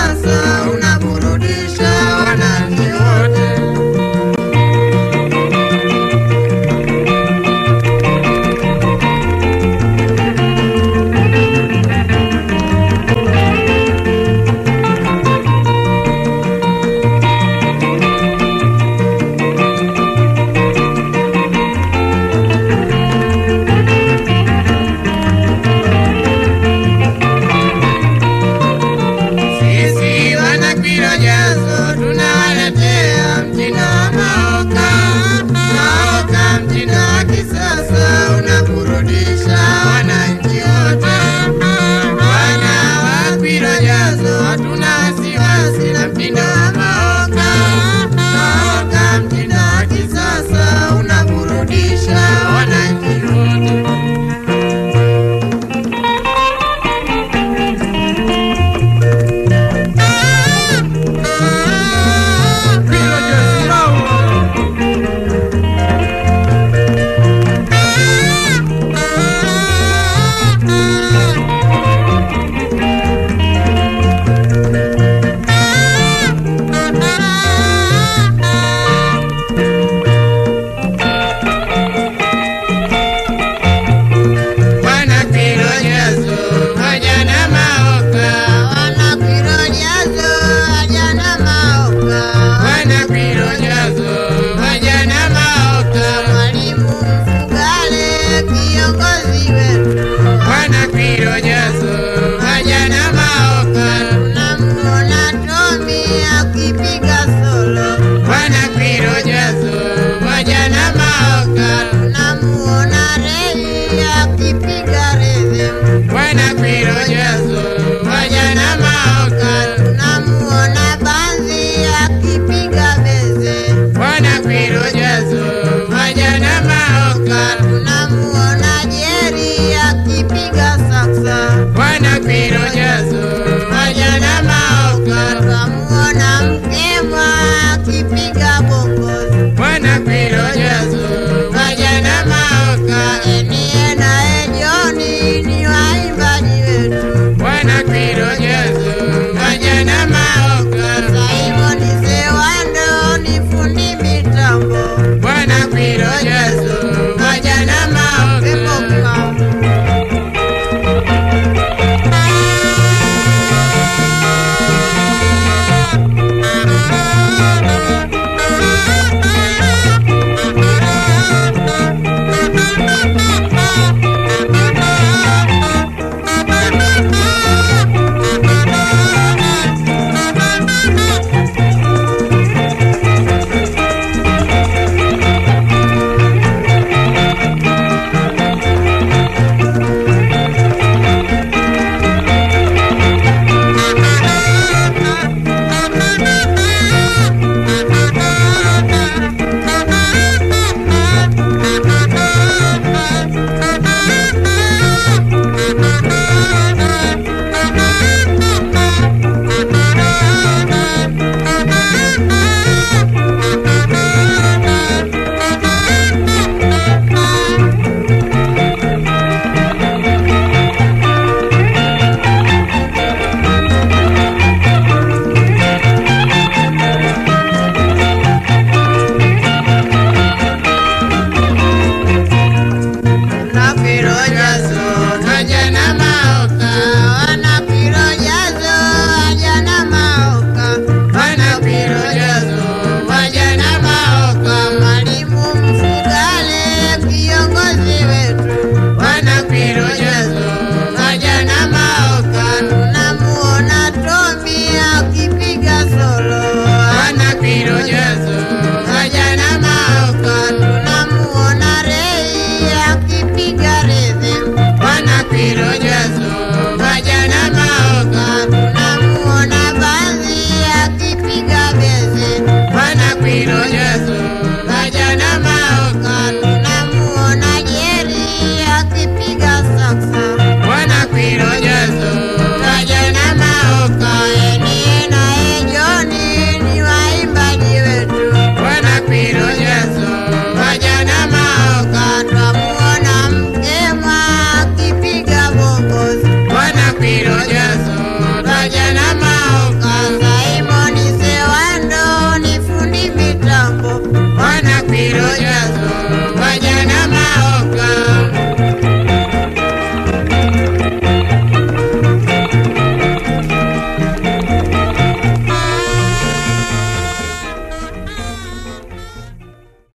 casa una